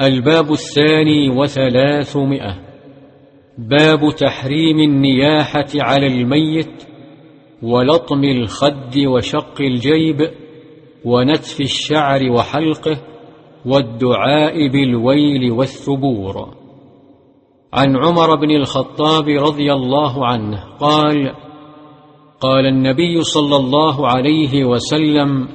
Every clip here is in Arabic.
الباب الثاني وثلاثمائة. باب تحريم النياحة على الميت ولطم الخد وشق الجيب ونتف الشعر وحلقه والدعاء بالويل والثبور. عن عمر بن الخطاب رضي الله عنه قال قال النبي صلى الله عليه وسلم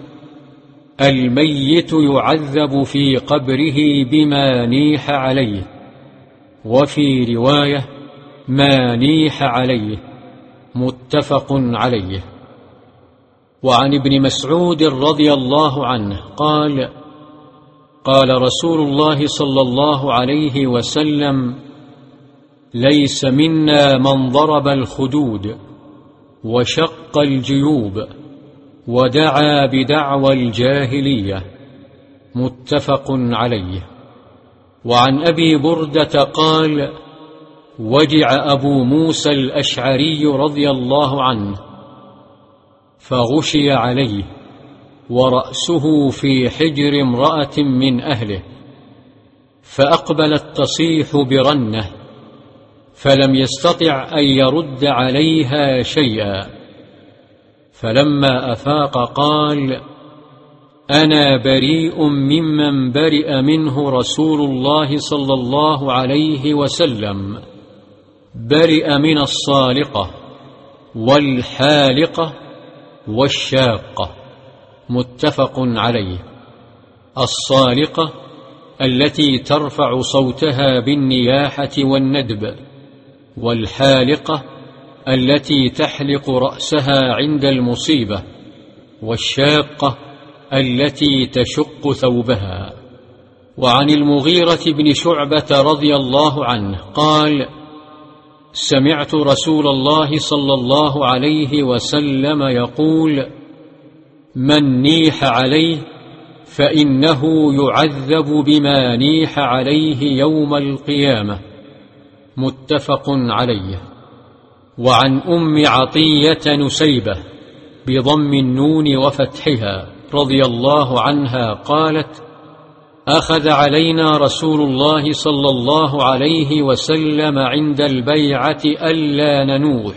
الميت يعذب في قبره بما نيح عليه وفي رواية ما نيح عليه متفق عليه. وعن ابن مسعود رضي الله عنه قال قال رسول الله صلى الله عليه وسلم ليس منا من ضرب الخدود وشق الجيوب. ودعا بدعوى الجاهلية. متفق عليه. وعن أبي بردة قال وجع أبو موسى الأشعري رضي الله عنه فغشي عليه ورأسه في حجر امرأة من أهله فأقبلت تصيح برنة فلم يستطع أن يرد عليها شيئا. فلما أفاق قال أنا بريء ممن برئ منه رسول الله صلى الله عليه وسلم برئ من الصالقة والحالقة والشاقة متفق عليه. الصالقة التي ترفع صوتها بالنياحة والندب والحالقة التي تحلق رأسها عند المصيبة والشاقة التي تشق ثوبها. وعن المغيرة بن شعبة رضي الله عنه قال سمعت رسول الله صلى الله عليه وسلم يقول من نيح عليه فإنه يعذب بما نيح عليه يوم القيامة. متفق عليه. وعن أم عطية نسيبة بضم النون وفتحها رضي الله عنها قالت أخذ علينا رسول الله صلى الله عليه وسلم عند البيعة ألا ننوح.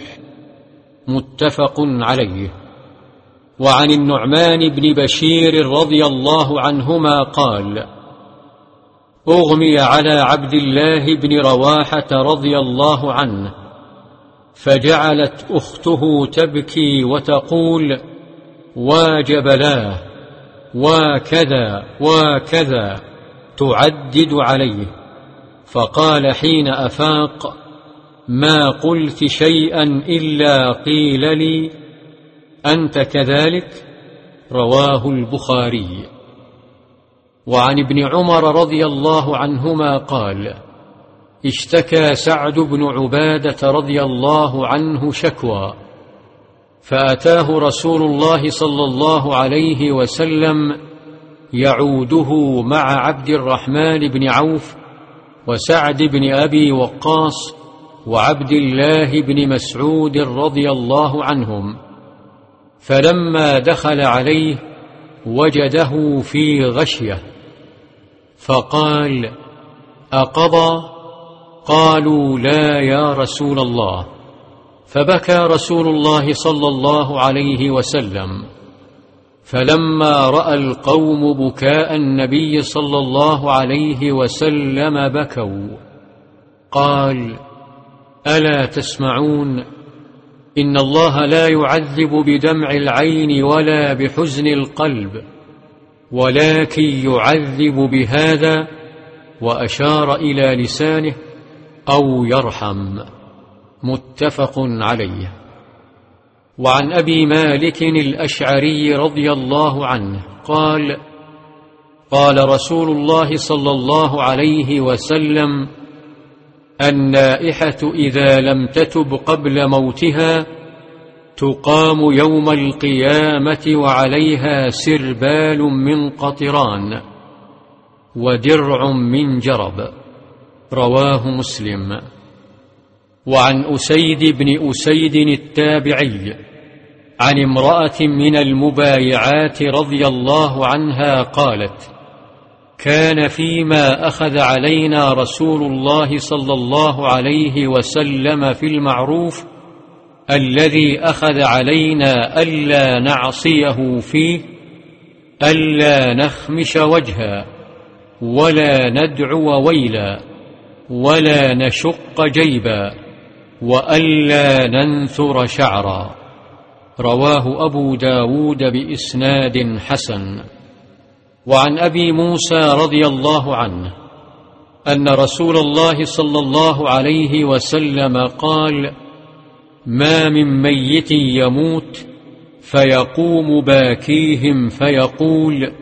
متفق عليه. وعن النعمان بن بشير رضي الله عنهما قال أغمي على عبد الله بن رواحة رضي الله عنه فجعلت أخته تبكي وتقول واجبلاه وكذا وكذا تعدد عليه. فقال حين أفاق ما قلت شيئا إلا قيل لي أنت كذلك؟ رواه البخاري. وعن ابن عمر رضي الله عنهما قال اشتكى سعد بن عبادة رضي الله عنه شكوى فأتاه رسول الله صلى الله عليه وسلم يعوده مع عبد الرحمن بن عوف وسعد بن أبي وقاص وعبد الله بن مسعود رضي الله عنهم فلما دخل عليه وجده في غشية فقال أقضى؟ قالوا لا يا رسول الله. فبكى رسول الله صلى الله عليه وسلم. فلما رأى القوم بكاء النبي صلى الله عليه وسلم بكوا. قال ألا تسمعون؟ إن الله لا يعذب بدمع العين ولا بحزن القلب ولكن يعذب بهذا وأشار إلى لسانه أو يرحم. متفق عليه. وعن أبي مالك الأشعري رضي الله عنه قال قال رسول الله صلى الله عليه وسلم النائحة إذا لم تتب قبل موتها تقام يوم القيامة وعليها سربال من قطران ودرع من جرب. رواه مسلم. وعن أسيد بن أسيد التابعي عن امرأة من المبايعات رضي الله عنها قالت كان فيما أخذ علينا رسول الله صلى الله عليه وسلم في المعروف الذي أخذ علينا ألا نعصيه فيه ألا نخمش وجها ولا ندعو ويلا. ولا نشق جيبا وألا ننثر شعرا. رواه أبو داود بإسناد حسن. وعن أبي موسى رضي الله عنه أن رسول الله صلى الله عليه وسلم قال ما من ميت يموت فيقوم باكيهم فيقول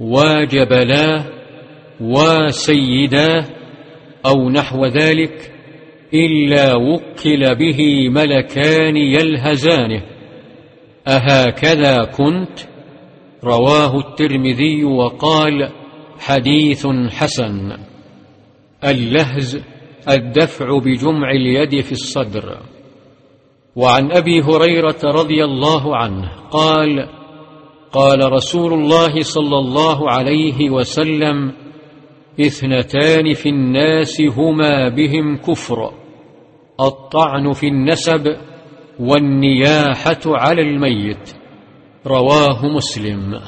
واجبلاه وسيداه أو نحو ذلك إلا وكل به ملكان يلهزانه. أهكذا كنت؟ رواه الترمذي وقال حديث حسن. اللهز الدفع بجمع اليد في الصدر. وعن أبي هريرة رضي الله عنه قال قال رسول الله صلى الله عليه وسلم إثنتان في الناس هما بهم كفر الطعن في النسب والنياحة على الميت رواه مسلم.